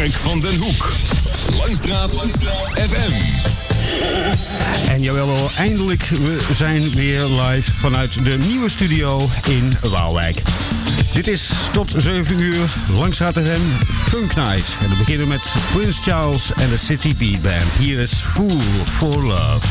Mark van den Hoek. Langstraat, FM. En jawel, eindelijk, we zijn weer live vanuit de nieuwe studio in Waalwijk. Dit is tot 7 uur Langstraat FM Funk Night. En we beginnen met Prince Charles en de City Beat Band. Hier is Fool for Love.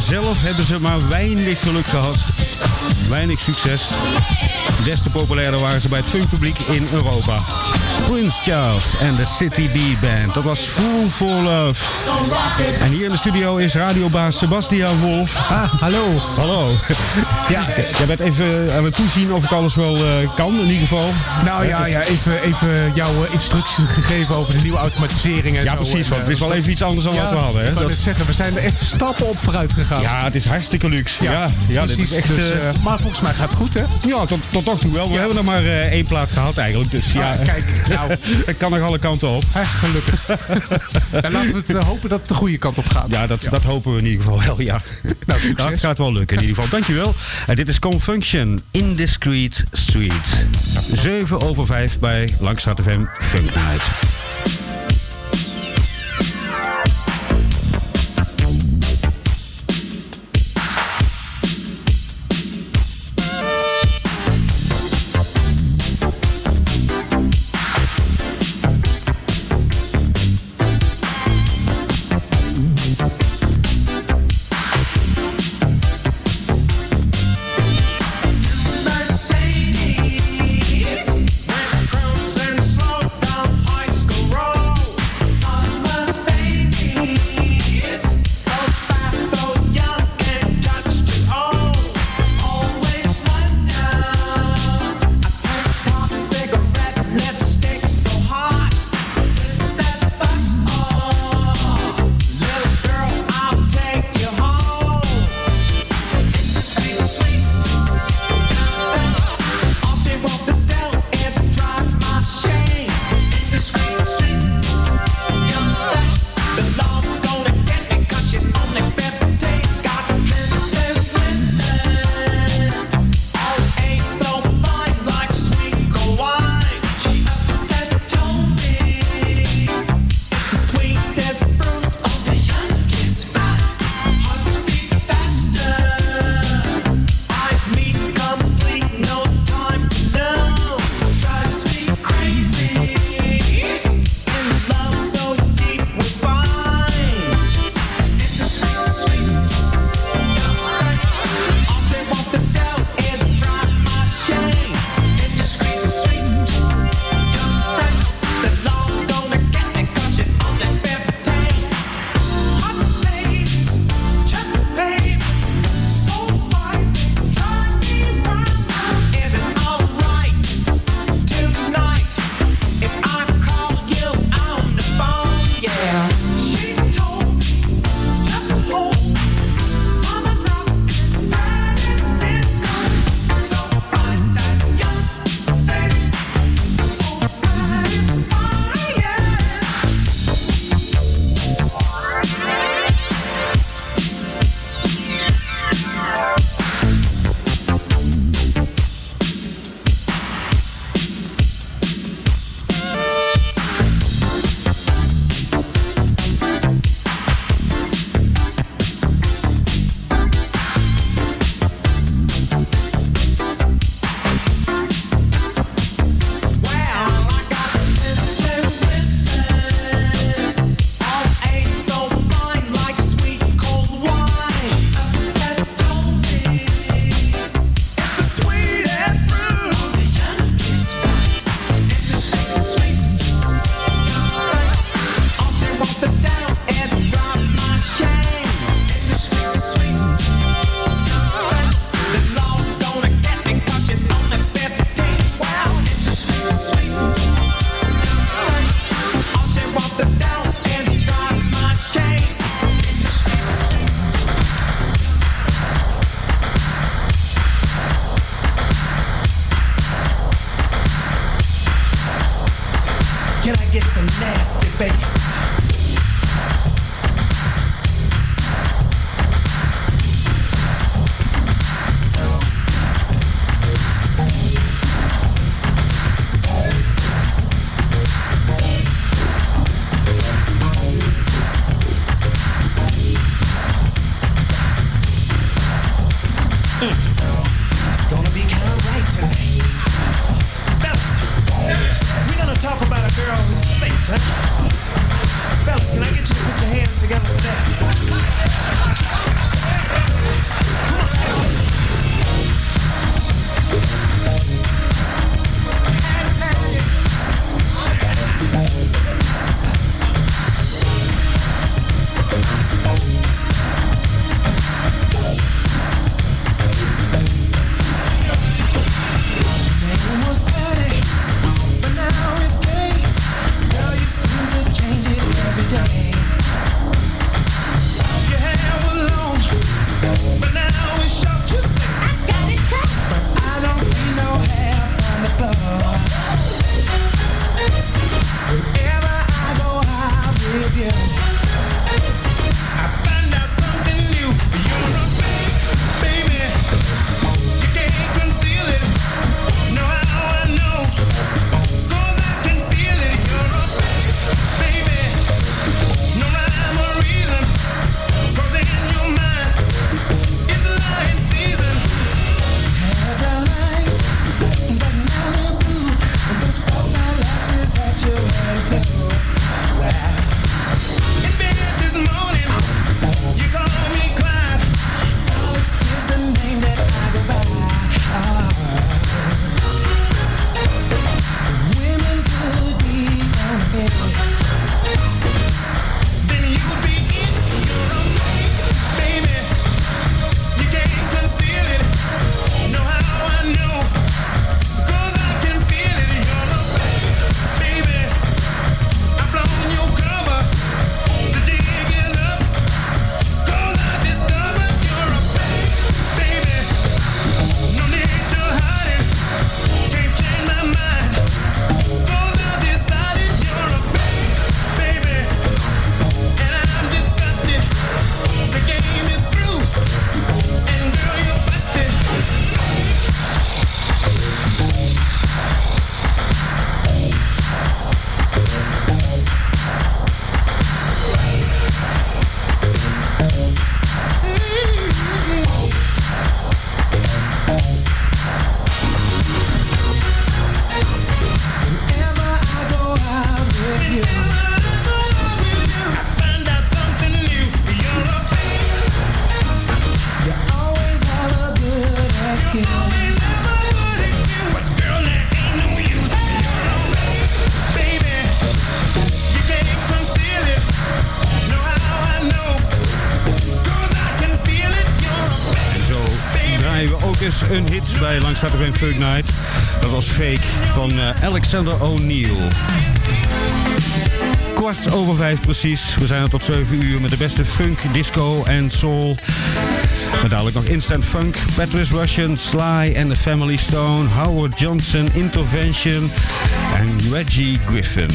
Zelf hebben ze maar weinig geluk gehad. Weinig succes. Des te populairder waren ze bij het funkpubliek in Europa. Prince Charles en de City B Band. Dat was Fool for Love. En hier in de studio is radiobaas Sebastian Wolf. Ah, hallo. Hallo. Ja. Jij bent even aan het toezien of ik alles wel uh, kan, in ieder geval. Nou ja, ja even, even jouw instructies gegeven over de nieuwe automatisering en Ja, precies. Want het is wel even iets anders dan wat we hadden. Hè? Ik dat... het zeggen, we zijn er echt stappen op vooruit gegaan. Ja, het is hartstikke luxe. Ja, ja, precies. Dit is echt, dus, uh, maar volgens mij gaat het goed, hè? Ja, tot, tot nog toe wel. We hebben nog maar uh, één plaat gehad eigenlijk. Dus ja, ah, kijk, nou. het kan nog alle kanten op. He, gelukkig. Dan laten we het hopen dat het de goede kant op gaat. Ja dat, dat hopen we in ieder geval wel, ja. Nou, succes. Dat gaat wel lukken in ieder geval. Dankjewel. En dit is Confunction, Indiscreet Street. 7 over 5 bij Langstraat FM Funk Night. Dat was Fake van uh, Alexander O'Neill. Kwart over vijf precies. We zijn er tot 7 uur met de beste funk, disco en soul. Met dadelijk nog Instant Funk, Patrice Russian, Sly and the Family Stone, Howard Johnson, Intervention en Reggie Griffin.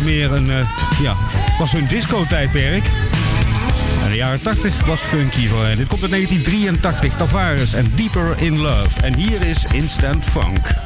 Meer een, uh, ja, was hun disco-tijdperk. De jaren 80 was funky voor hen. Dit komt in 1983, Tavares en Deeper in Love. En hier is Instant Funk.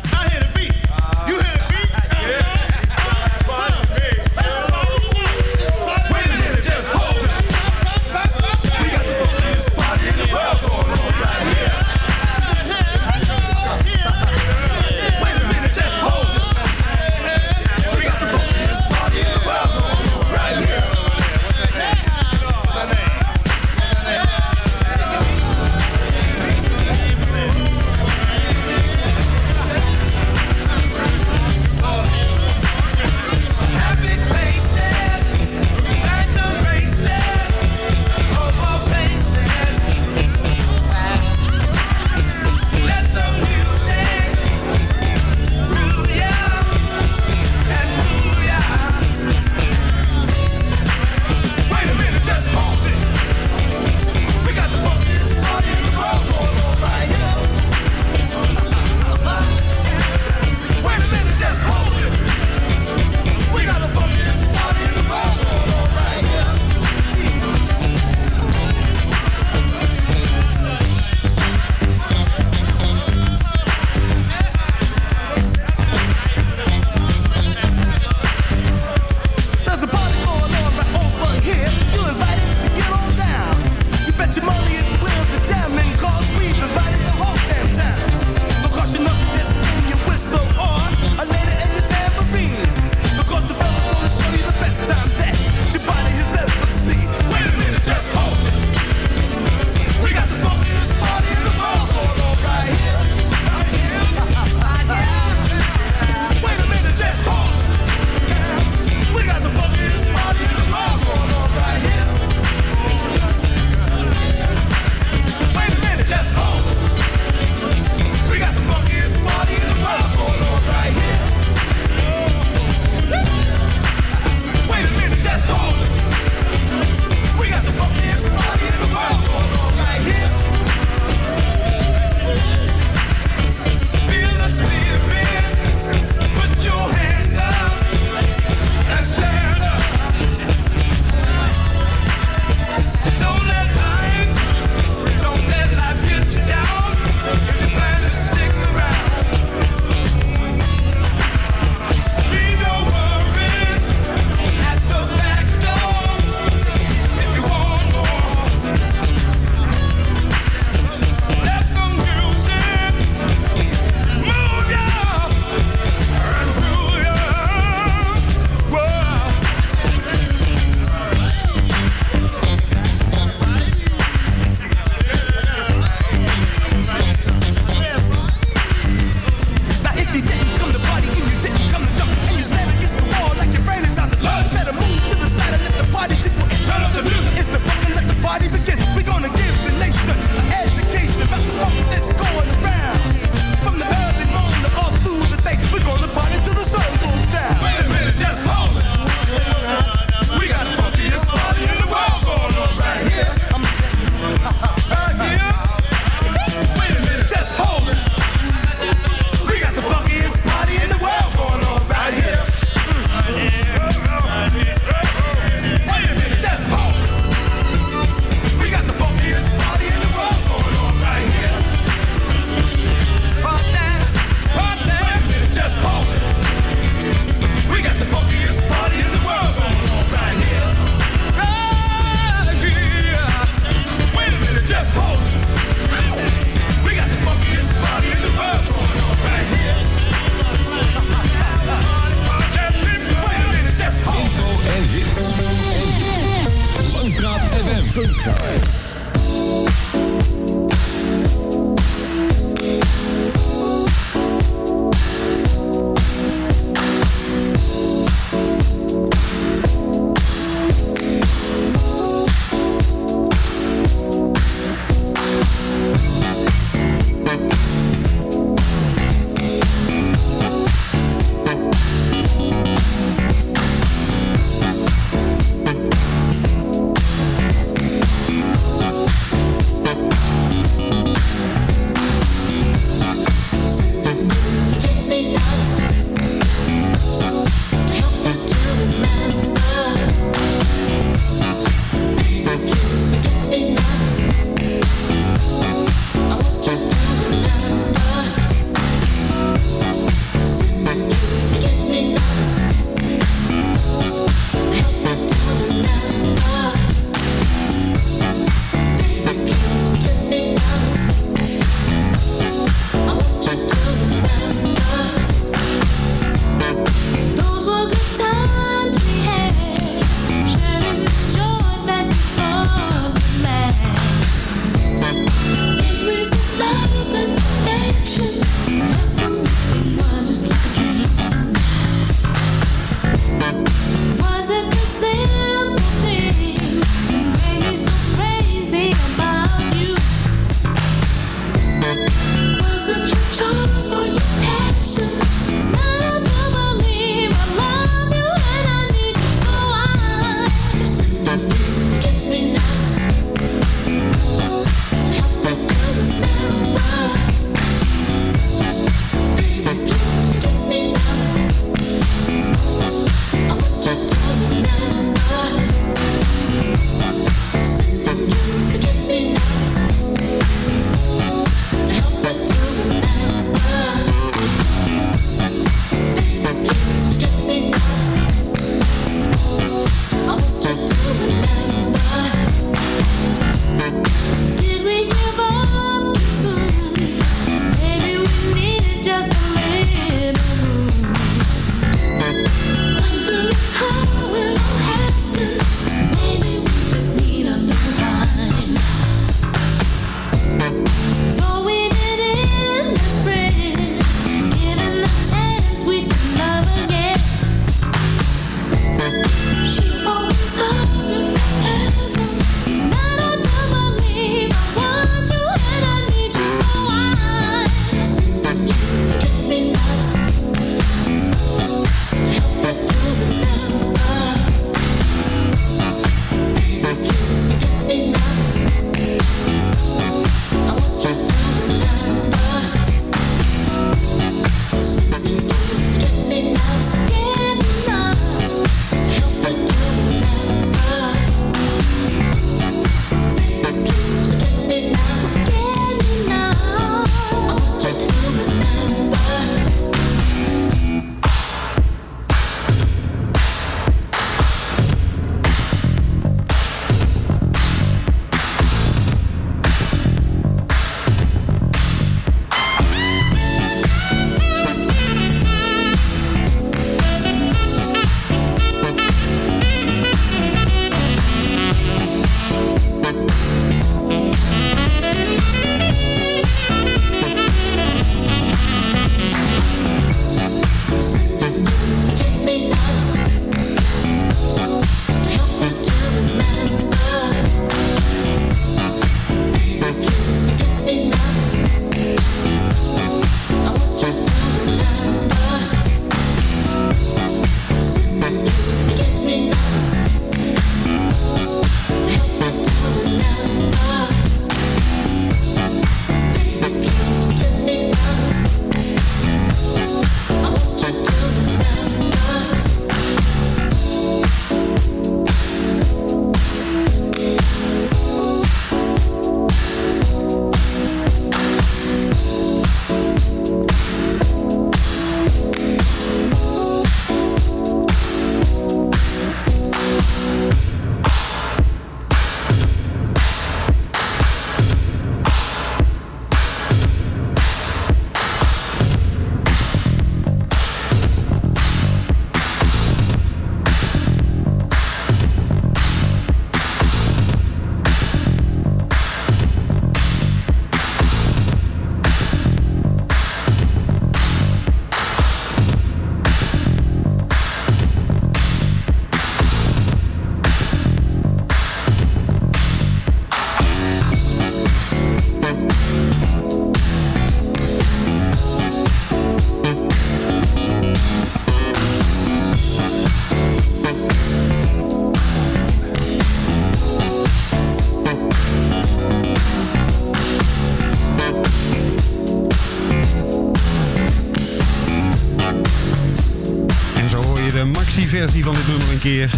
Keer.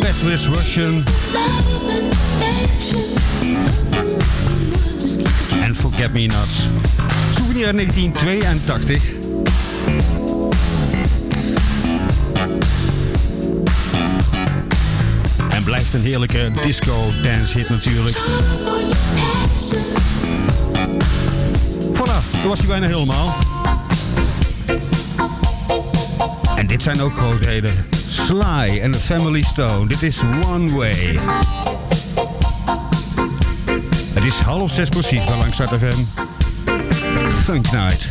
Patrice Russian. En Forget Me Nots. Souvenir 1982. En blijft een heerlijke disco-dance hit natuurlijk. Voilà, dat was hij bijna helemaal. En dit zijn ook grootheden. Sly en Family Stone. Dit is One Way. Het is half zes precies bij Langstraat FM. Funk Night.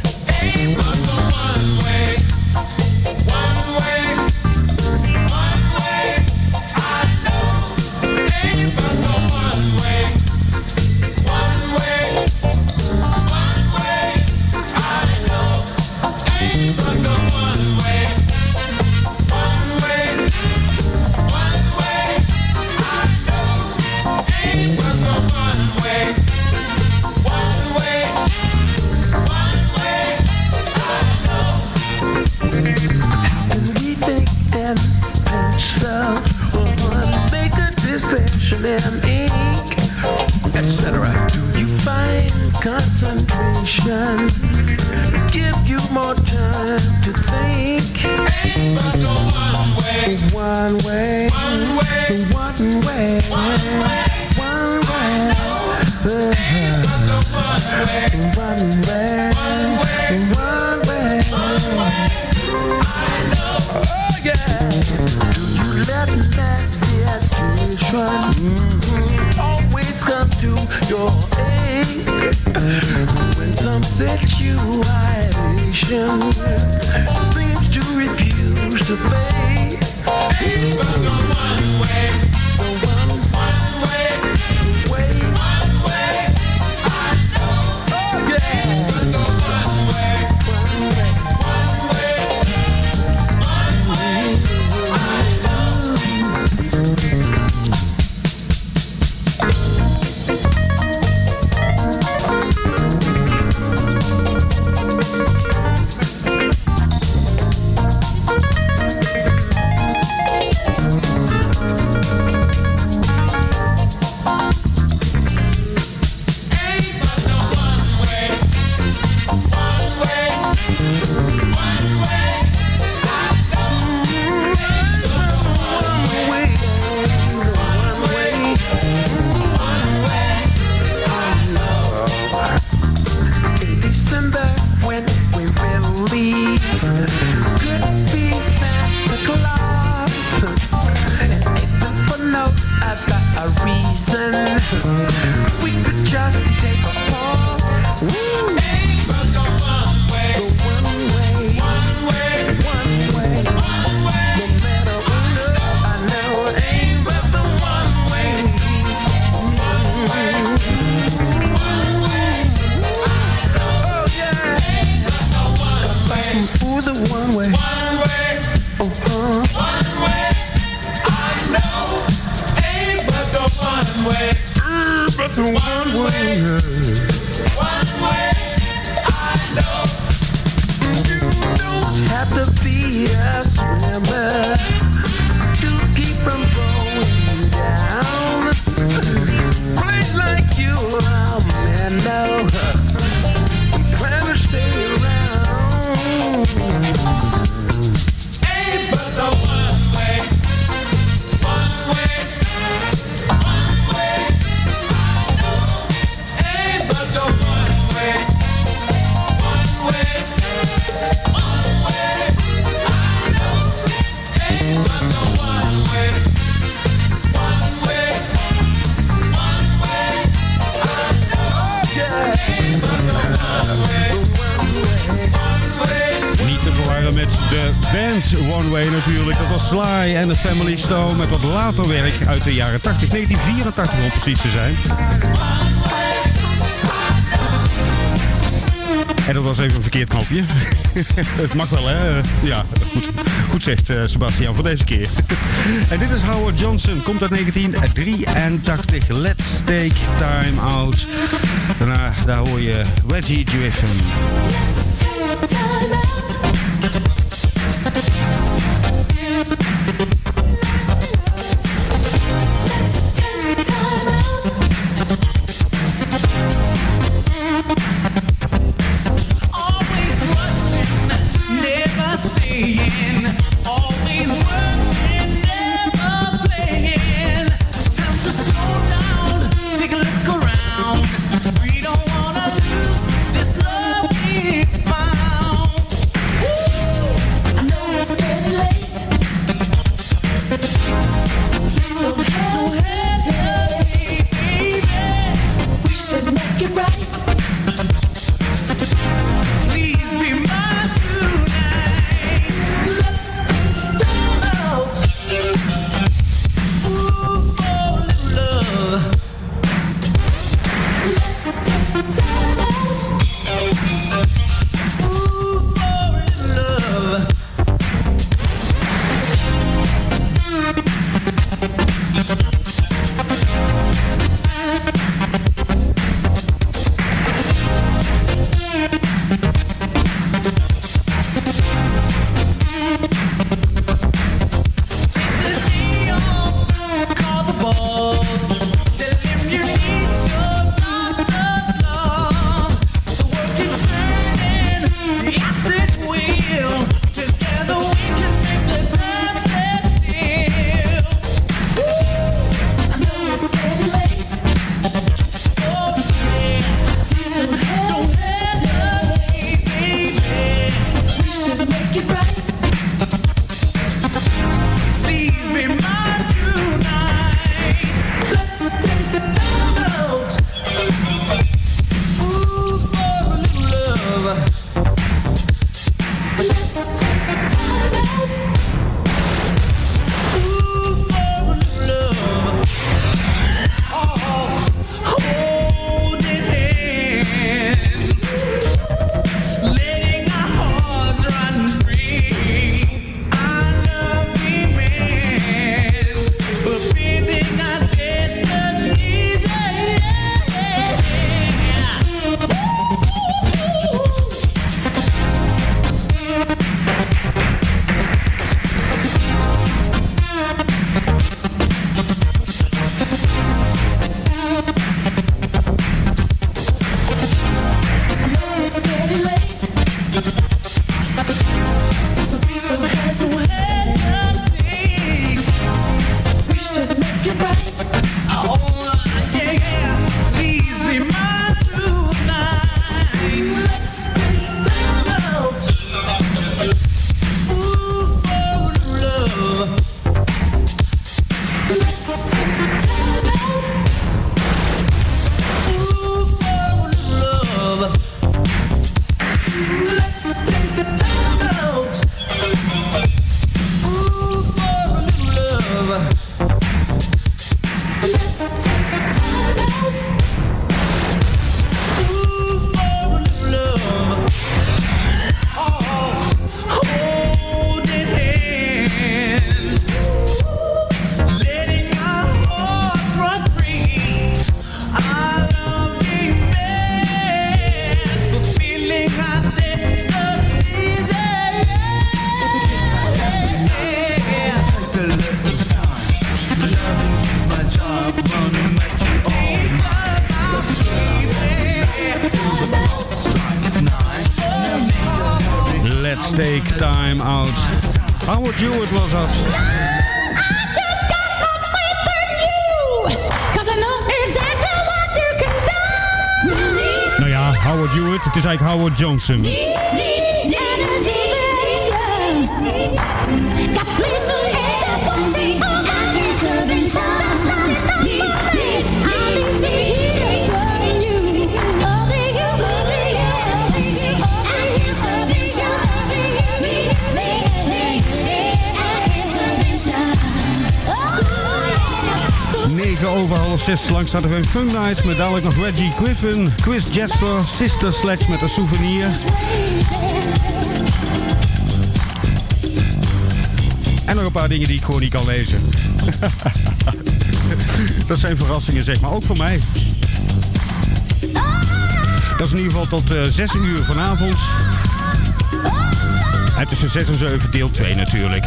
Family Stone met wat later werk uit de jaren 80, 1984 om precies te zijn. En dat was even een verkeerd knopje. Het mag wel, hè? Ja, goed, goed zegt uh, Sebastian voor deze keer. en dit is Howard Johnson, komt uit 1983. Let's take time out. Daarna daar hoor je Reggie Griffin. Over half zes langs staat er een Fun Night. Met dadelijk nog Reggie Griffin, Chris Jasper, Sister Sledge met een souvenir. En nog een paar dingen die ik gewoon niet kan lezen. dat zijn verrassingen, zeg maar. Ook voor mij. Dat is in ieder geval tot uh, 6 uur vanavond. En tussen 6 en 7 deel 2 natuurlijk.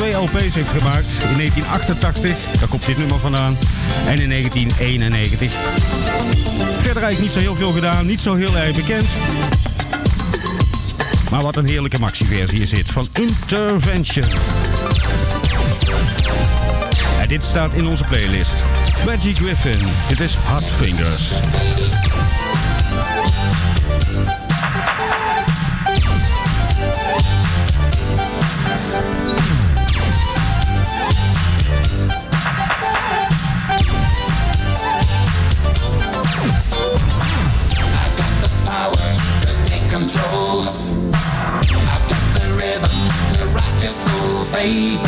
twee LP's heeft gemaakt. In 1988, daar komt dit nummer vandaan. En in 1991. Verder eigenlijk niet zo heel veel gedaan, niet zo heel erg bekend. Maar wat een heerlijke maxi-versie is dit van Intervention. En dit staat in onze playlist. Magic Griffin, dit is Hot Fingers. Hey.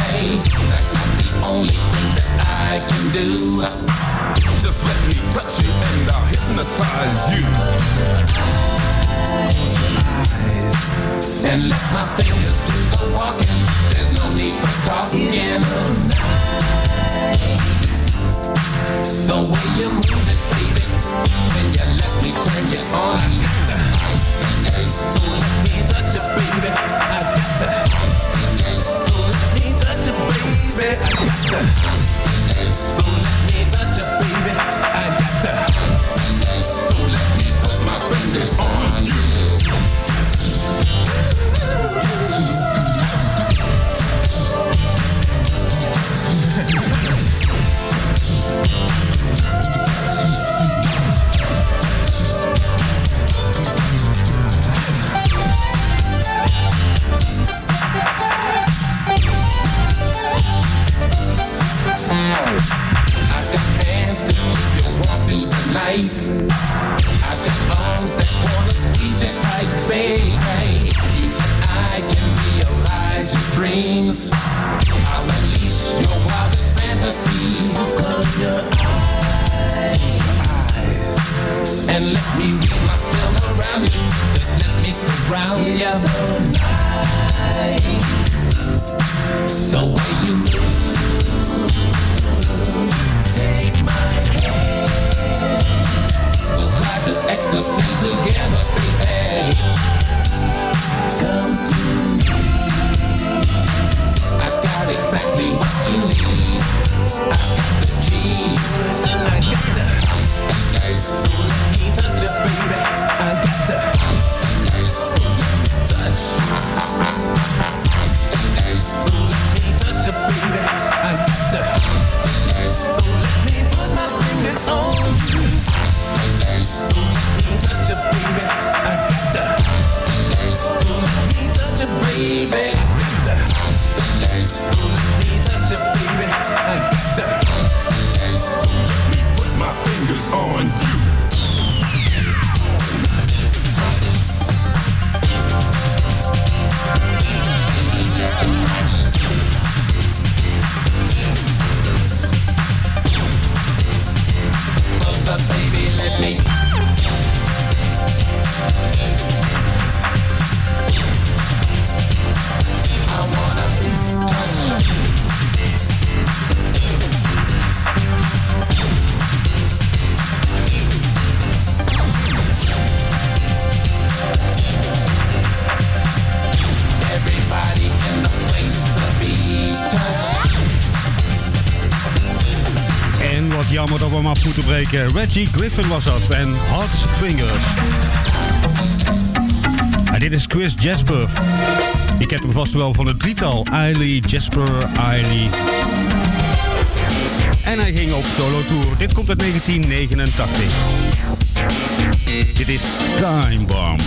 Eh, Reggie Griffin was dat en Hot Fingers. En dit is Chris Jasper. Je kent hem vast wel van het drietal. Eiley, Jasper, Eiley. En hij ging op solo tour. Dit komt uit 1989. Dit is Time Bomb.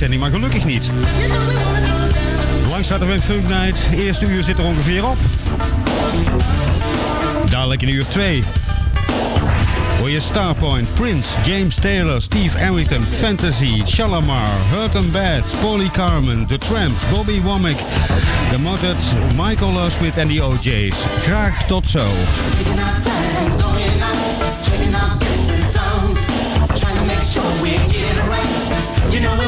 uitzending, maar gelukkig niet. Langs hadden Funk Night. Eerste uur zit er ongeveer op. Dadelijk in uur 2. Hoor je Starpoint, Prince, James Taylor, Steve Hamilton, Fantasy, Shalamar, Hurt and Bad, Polly Carmen, The Tramps, Bobby Womack, The Mutters, Michael Osmith en de OJ's. Graag tot zo. You know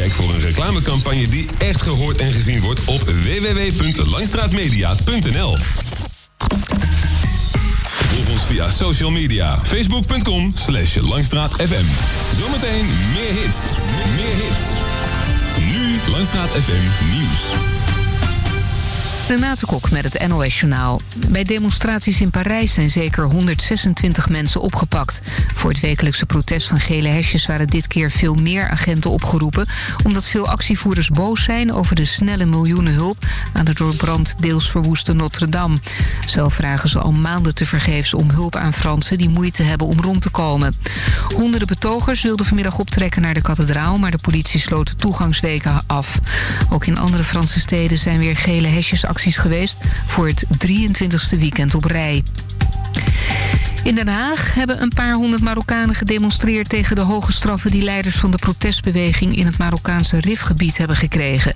Kijk voor een reclamecampagne die echt gehoord en gezien wordt op www.langstraatmedia.nl. Volg ons via social media. Facebook.com slash langstraatfm. Zometeen meer hits. Meer hits. Nu Langstraat FM Nieuws. Renate Kok met het NOS Journaal. Bij demonstraties in Parijs zijn zeker 126 mensen opgepakt. Voor het wekelijkse protest van gele hesjes waren dit keer veel meer agenten opgeroepen... omdat veel actievoerders boos zijn over de snelle miljoenenhulp... aan de door brand deels verwoeste Notre-Dame. Zo vragen ze al maanden tevergeefs om hulp aan Fransen... die moeite hebben om rond te komen. Honderden betogers wilden vanmiddag optrekken naar de kathedraal... maar de politie sloot de toegangswegen af. Ook in andere Franse steden zijn weer gele geweest... voor het 23e weekend op rij. In Den Haag hebben een paar honderd Marokkanen gedemonstreerd... tegen de hoge straffen die leiders van de protestbeweging... in het Marokkaanse Rifgebied hebben gekregen.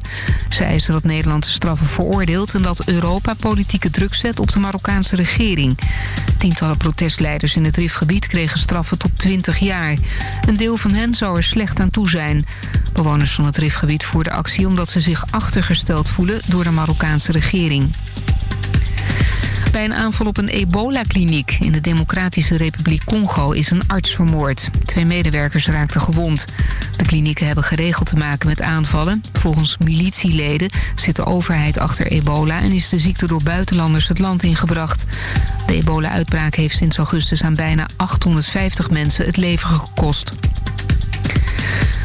Ze eisen dat Nederland de straffen veroordeelt... en dat Europa politieke druk zet op de Marokkaanse regering. Tientallen protestleiders in het Rifgebied kregen straffen tot 20 jaar. Een deel van hen zou er slecht aan toe zijn. Bewoners van het Rifgebied voerden actie... omdat ze zich achtergesteld voelen door de Marokkaanse regering. Bij een aanval op een ebola-kliniek in de Democratische Republiek Congo is een arts vermoord. Twee medewerkers raakten gewond. De klinieken hebben geregeld te maken met aanvallen. Volgens militieleden zit de overheid achter ebola... en is de ziekte door buitenlanders het land ingebracht. De ebola-uitbraak heeft sinds augustus aan bijna 850 mensen het leven gekost.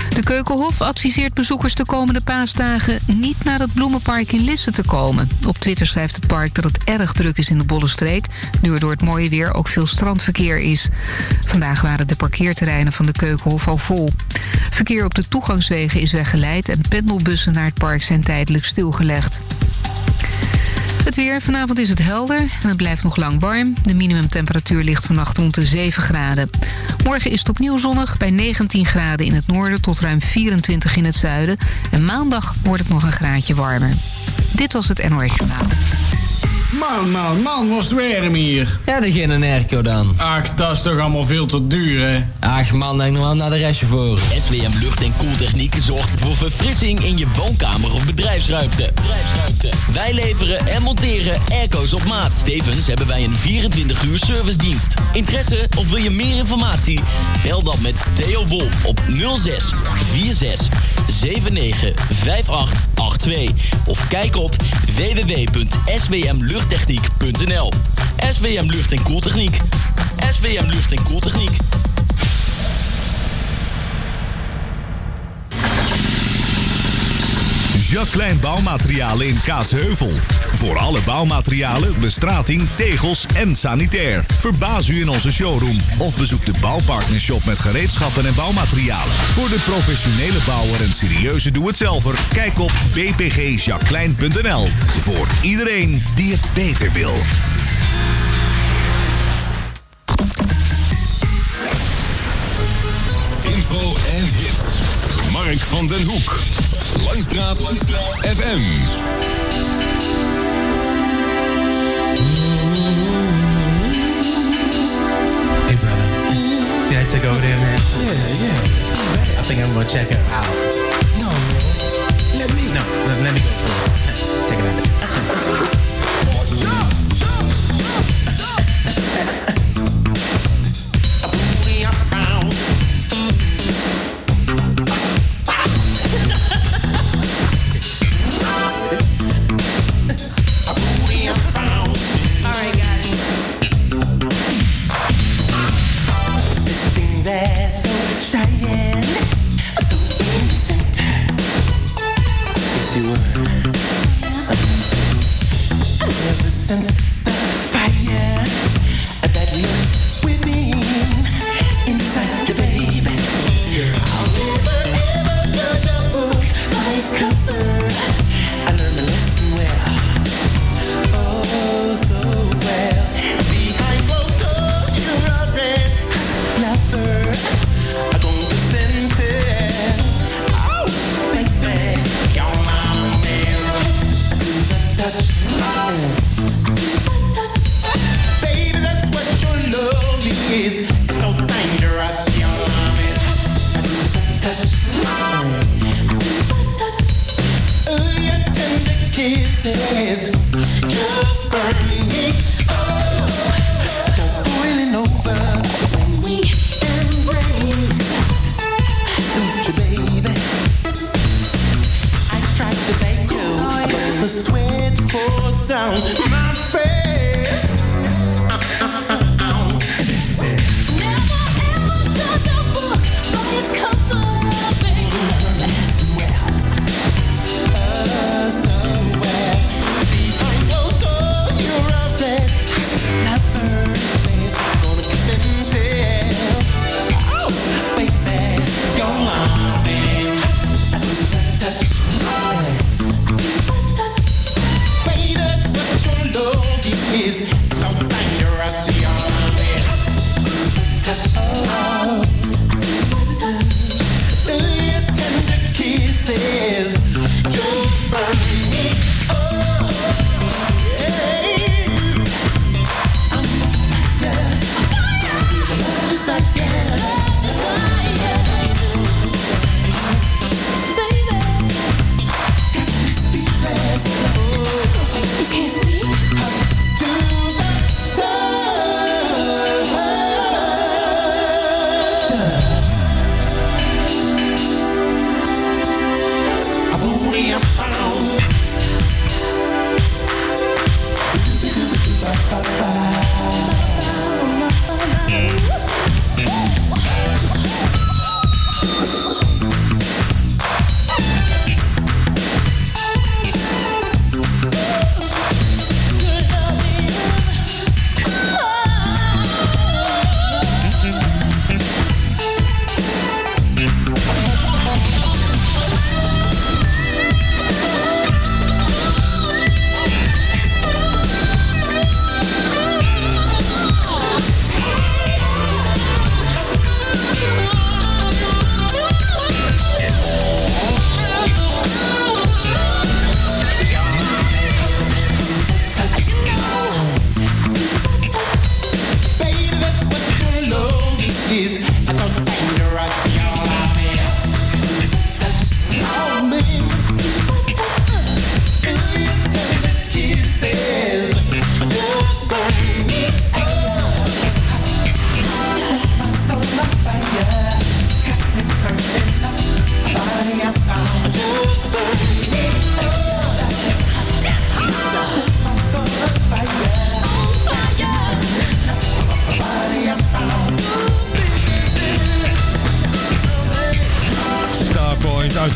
De Keukenhof adviseert bezoekers de komende paasdagen niet naar het bloemenpark in Lisse te komen. Op Twitter schrijft het park dat het erg druk is in de Bollestreek, nu er door het mooie weer ook veel strandverkeer is. Vandaag waren de parkeerterreinen van de Keukenhof al vol. Verkeer op de toegangswegen is weggeleid en pendelbussen naar het park zijn tijdelijk stilgelegd. Het weer. Vanavond is het helder en het blijft nog lang warm. De minimumtemperatuur ligt vannacht rond de 7 graden. Morgen is het opnieuw zonnig bij 19 graden in het noorden tot ruim 24 in het zuiden. En maandag wordt het nog een graadje warmer. Dit was het NOS Journaal. Man, man, man, was het warm hier. Ja, dan geen airco dan. Ach, dat is toch allemaal veel te duur, hè? Ach man, denk nog wel naar de restje voor. SWM Lucht en Koeltechniek zorgt voor verfrissing in je woonkamer of bedrijfsruimte. bedrijfsruimte. Wij leveren en monteren airco's op maat. Tevens hebben wij een 24 uur servicedienst. Interesse of wil je meer informatie? Bel dan met Theo Wolf op 06 46 79 58 82 of kijk op www.swmluchttechniek.nl SWM Lucht en Koeltechniek. SWM Lucht en Koeltechniek. Jacques Klein Bouwmaterialen in Kaatsheuvel. Voor alle bouwmaterialen, bestrating, tegels en sanitair. Verbaas u in onze showroom of bezoek de Bouwpartnershop met gereedschappen en bouwmaterialen. Voor de professionele bouwer en serieuze doe-het-zelver, kijk op bpgjacqueline.nl. Voor iedereen die het beter wil. Info en hits. Mark van den Hoek. Langstraat, Langstraat FM. Hey, brother. See that chick over there, man? Yeah, yeah. I think I'm gonna check her out. No, man. Let me. No, let, let me go first.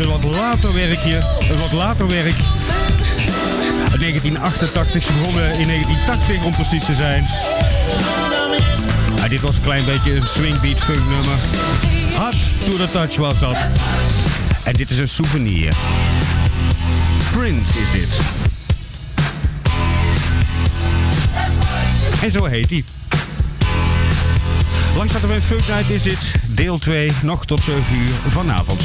een wat later werkje. Een wat later werk. 1988, ze begonnen in 1980 om precies te zijn. Ja, dit was een klein beetje een swingbeat funk nummer. Hard to the touch was dat. En dit is een souvenir. Prince is dit. En zo heet hij. Langs de Funk Night is dit deel 2, nog tot 7 uur vanavond.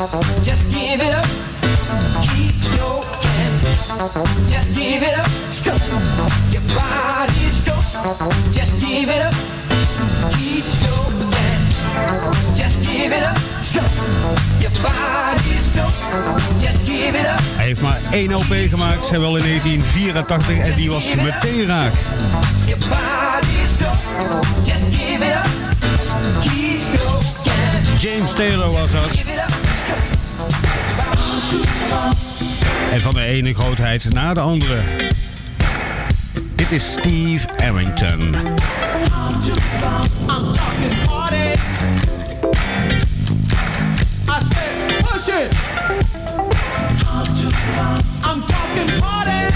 Just give it up. Keep stroking. Just give it up. Stroke your body strokes. Just give it up. Keep stroking. Just give it up. Your body strokes. Just give it up. Hij heeft maar één LP gemaakt, zijn wel in 1984 en die was meteen raak. Your body. Just give it up. Keep. James Taylor was dat. En van de ene grootheid naar de andere. Dit is Steve Arrington. I'm talking party.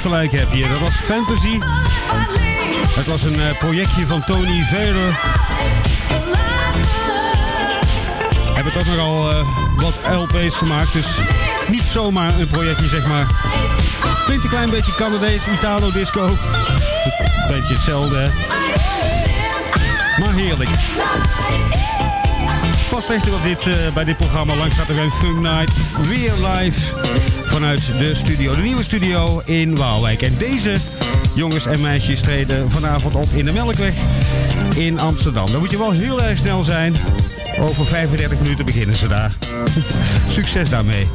Gelijk heb je. Dat was Fantasy. Het was een eh, projectje van Tony Veder. Hebben toch nogal uh, wat LP's gemaakt. Dus niet zomaar een projectje, zeg maar. Klinkt een klein beetje Canadees, Italo disco. Een beetje hetzelfde. Maar heerlijk. Past echt op dit, uh, bij dit programma langs gaat er een Funk Night. Weer live vanuit de studio. De nieuwe studio in Waalwijk. En deze jongens en meisjes treden vanavond op in de Melkweg in Amsterdam. Dan moet je wel heel erg snel zijn. Over 35 minuten beginnen ze daar. Succes daarmee.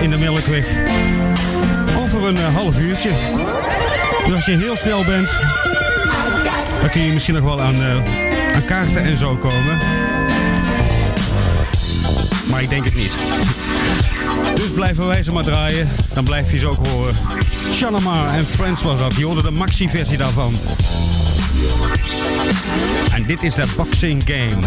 In de Melkweg. Over een eh, half uurtje. Dus als je heel snel bent, dan kun je misschien nog wel aan, eh, aan kaarten en zo komen. Maar ik denk het niet. Dus blijven wij ze maar draaien. Dan blijf je ze ook horen. Shanama en Friends was dat. Je hoorde de maxi-versie daarvan. En dit is de Boxing Game.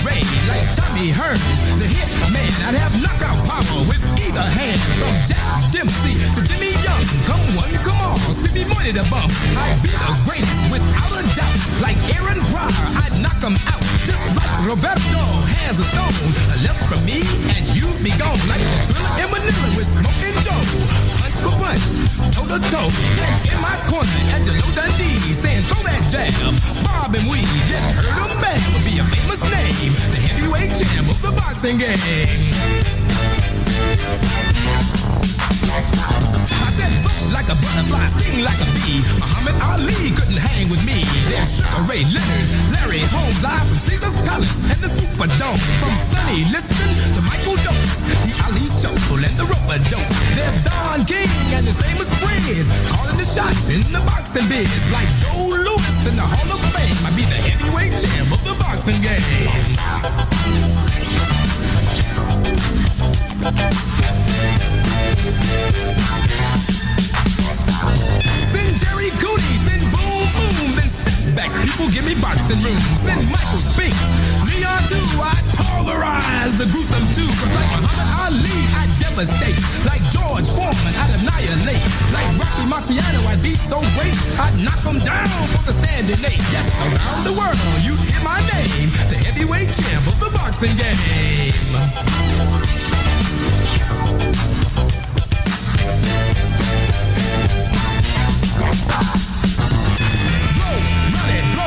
Ray, like Tommy Hearns, the hit man. I'd have knockout power with either hand, from Jack Dempsey to Jimmy Young. Come one, come on, see me money to bump. I'd be the greatest without a doubt, like Aaron Pryor. I'd knock him out just like Roberto has a stone. A left from me the boxing room. Send Michael Spinks, Leon Do, I pulverize the gruesome two. Cause like Muhammad Ali, I devastate. Like George Foreman, I'd annihilate. Like Rocky Marciano, I'd be so great. I'd knock him down for the standing eight. Yes, around the world, you'd hear my name. The heavyweight champ of the boxing game. I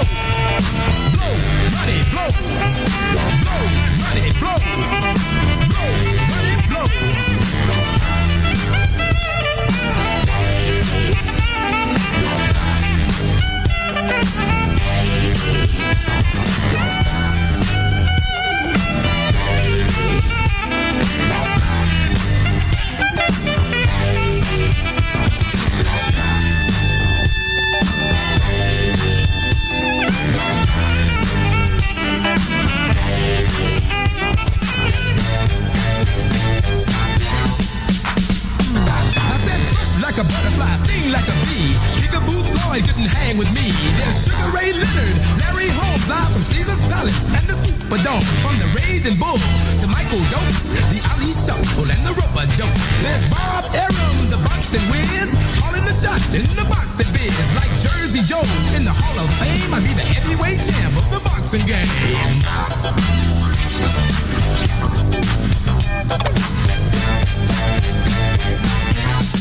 sting like a bee. Peekaboo Floyd couldn't hang with me. There's Sugar Ray Leonard, Larry Holmes, live from Caesar's Palace and the Superdome. From the Raging Bull to Michael Dopes, the Ali Shuffle and the Rubber Dope. There's Bob Arum, the boxing whiz, calling the shots in the boxing biz. Like Jersey Joe in the Hall of Fame, I'd be the heavyweight champ of the boxing game.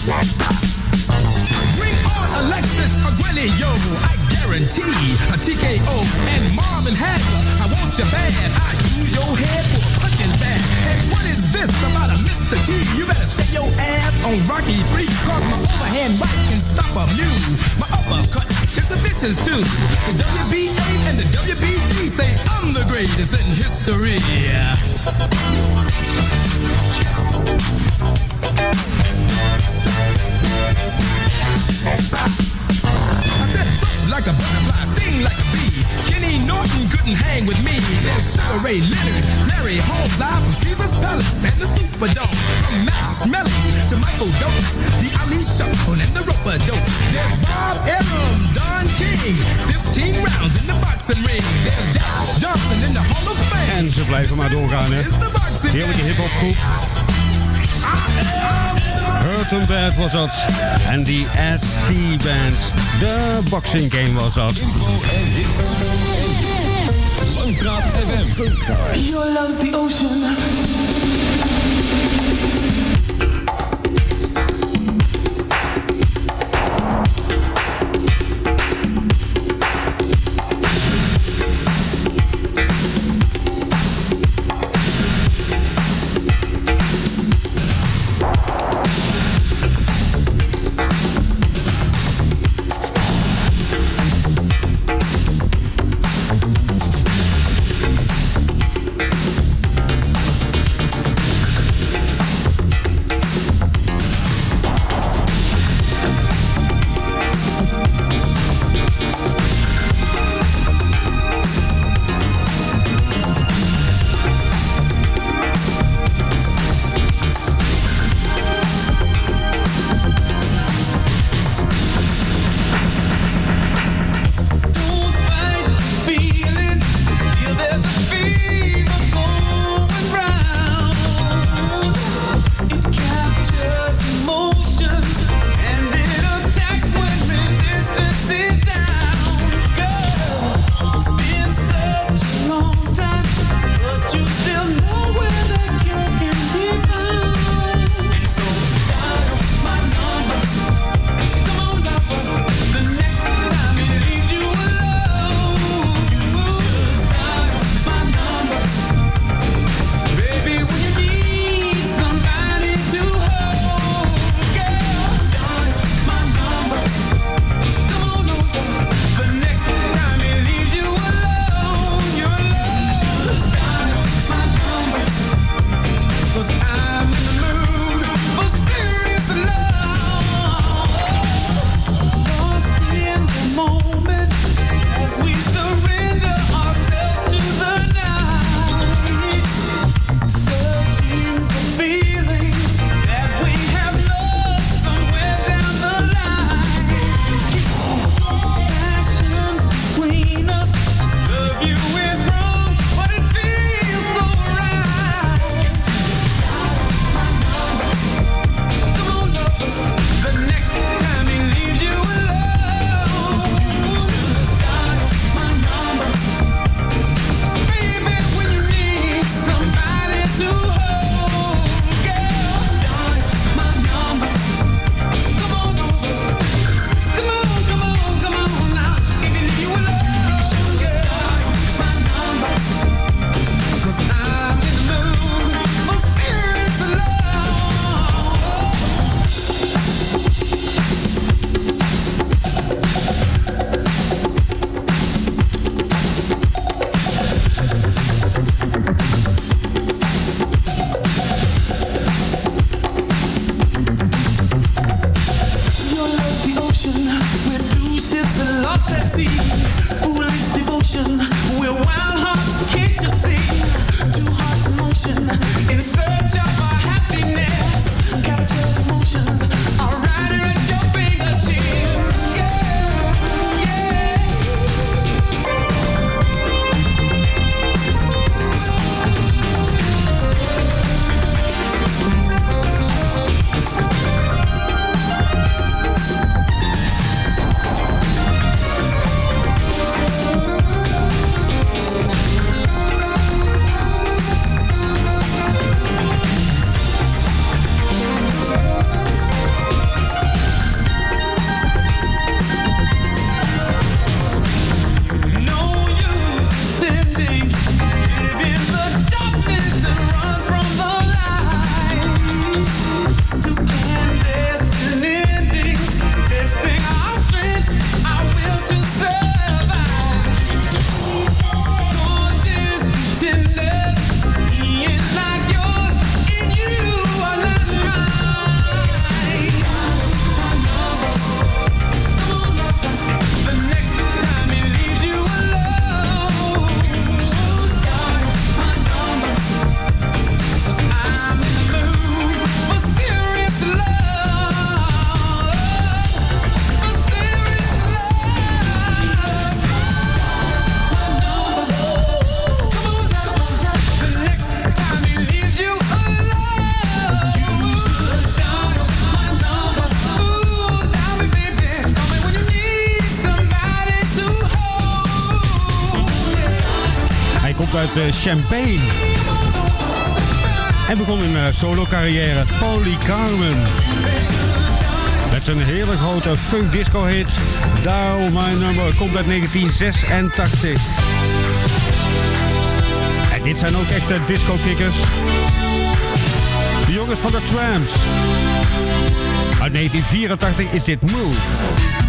Bring on Alexis Aguilio, I guarantee a TKO and Marvin Hagler. I want you bad. I use your head for a punching bag. And what is this about a Mr. T? You better stay your ass on Rocky 3, cause my overhand right can stop a mule. My uppercut is a vicious too. The WBA and the WBC say I'm the greatest in history. Float like a butterfly, sting like a bee. Kenny Norton couldn't hang with me. There's Sugar Ray Leonard, Larry from Caesar's Palace and the Superdome. From to Michael the Ali Shuffle and the Roper Dope. There's Bob Arum, Don King, 15 rounds in the boxing ring. There's Johnson in the Hall of Fame. En ze blijven maar doorgaan, hè. Heerlijke hip-hopgroep. Hurt and Bad was dat. En die SC Band. De boxing game was dat. Langstraat FM. Your love's the ocean. Champagne. En begon een uh, solo-carrière, Polly Carmen. Met zijn hele grote funk disco hit, Dial My Number, komt uit 1986. En dit zijn ook echte disco-kickers. De jongens van de Tramps. Uit 1984 is dit Move.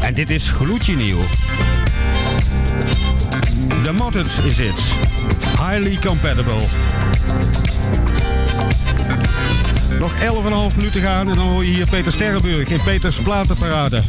En dit is gloedje nieuw. De Mottens is het. Highly compatible. Nog 11,5 minuten gaan en dan hoor je hier Peter Sterrenburg in Peters Platenparade.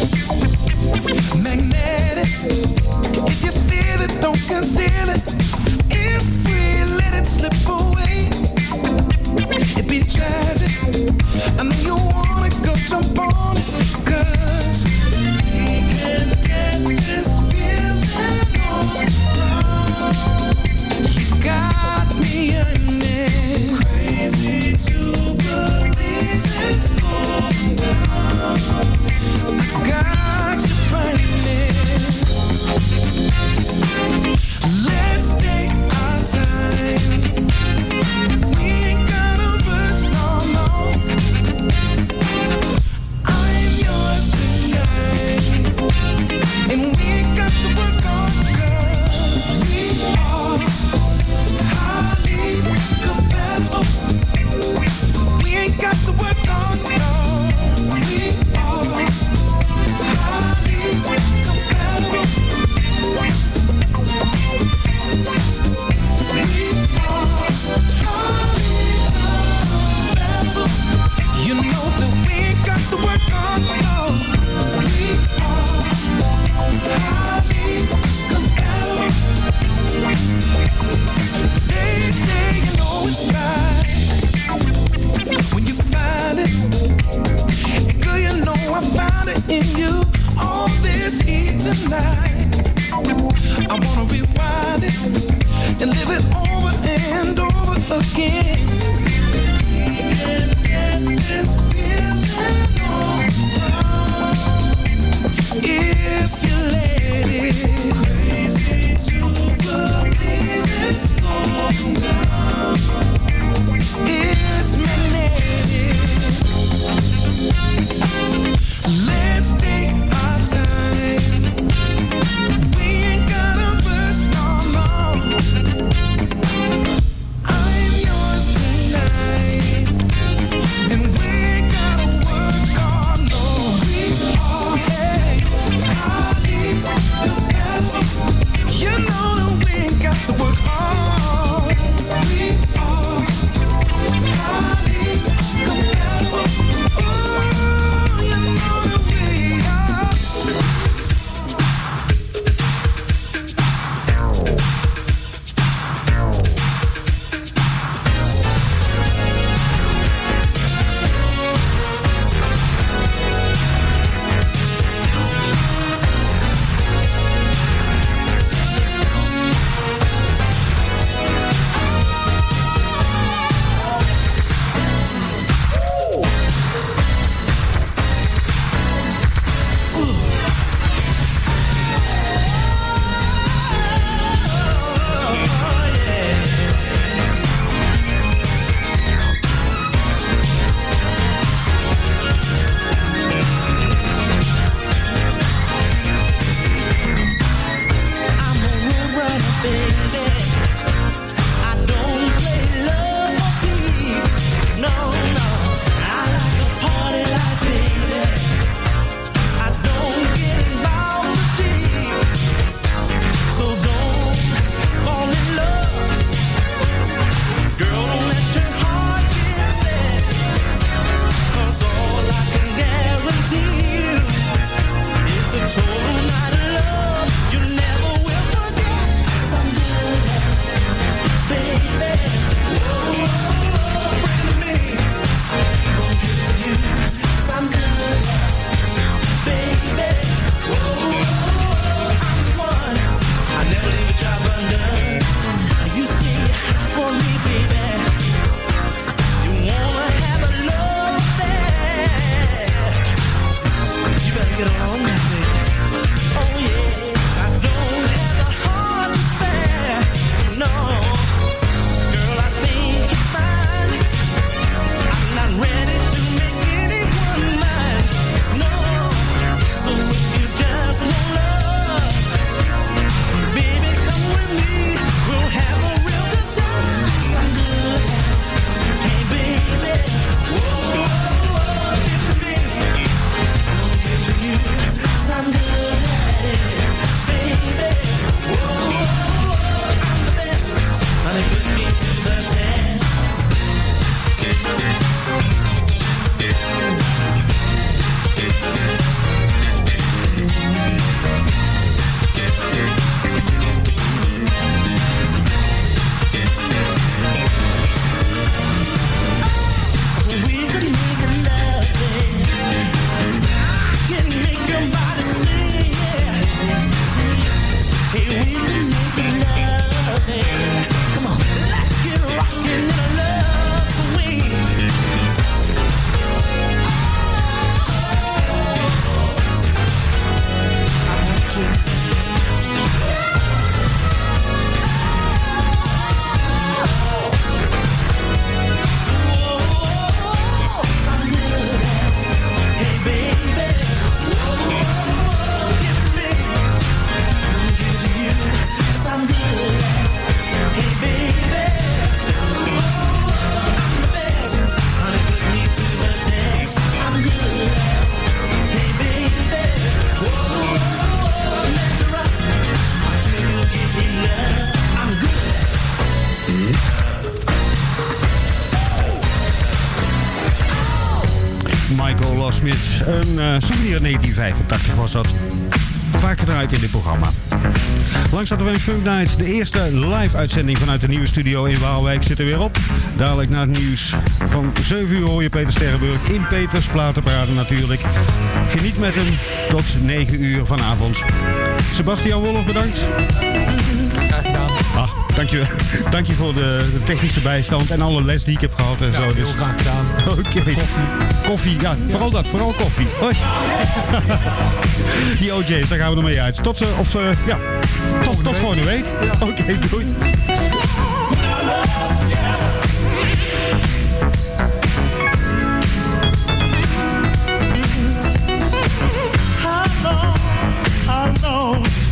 you girl was dat. Vaak gedraaid in dit programma. Langs dat we in Funk Nights. De eerste live-uitzending vanuit de nieuwe studio in Waalwijk zit er weer op. Dadelijk na het nieuws van 7 uur hoor je Peter Sterrenburg in Peters Platenpraten natuurlijk. Geniet met hem tot 9 uur vanavond. Sebastian Wolff bedankt. Graag gedaan. Ah, dank, je, dank je voor de, technische bijstand en alle les die ik heb gehad en zo. Heel dus- graag gedaan. Oké. Koffie. koffie. ja. Vooral dat. Vooral koffie. Hoi. Die OJ's, daar gaan we nog mee uit. Tot ze, of uh, ja, tot, tot volgende week. Ja. Oké, okay, doei.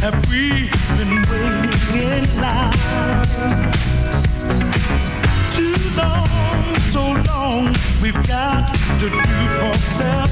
have we been waiting now? Too long, so long, we've got to do self.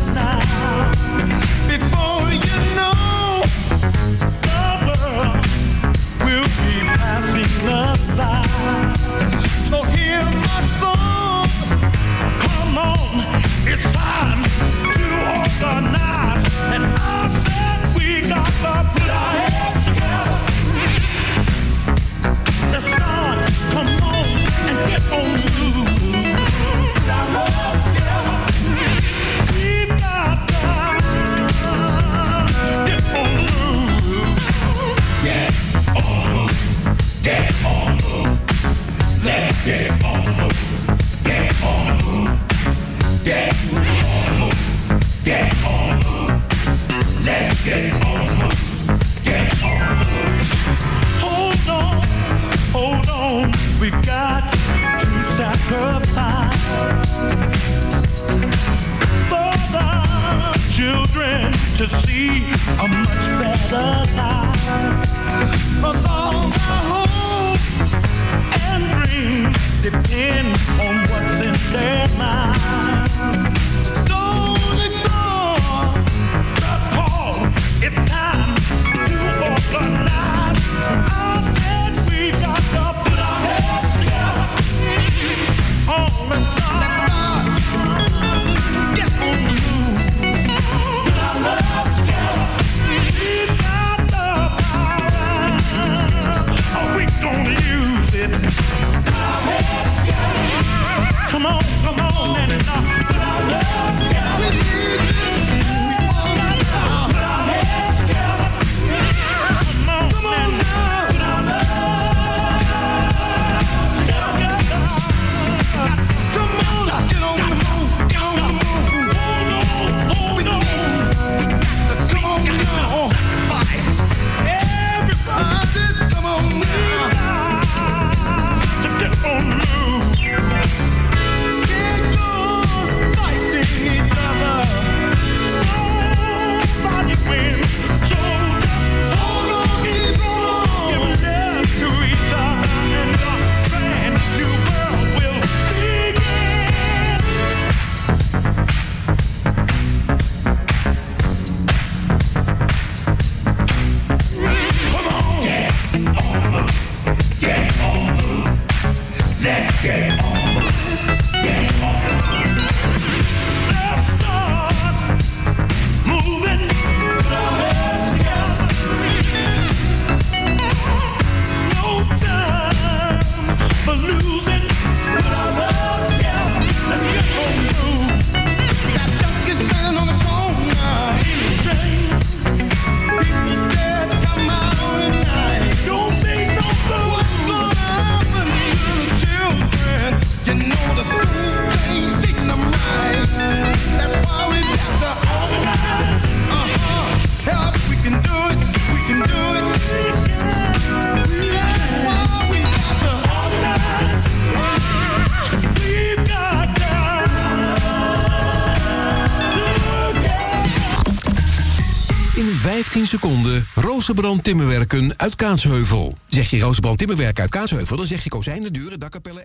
15 seconden Rozenbrand Timmerwerken uit Kaatsheuvel. Zeg je Rozenbrand Timmerwerken uit Kaatsheuvel, dan zeg je kozijnen, deuren, dakkapellen.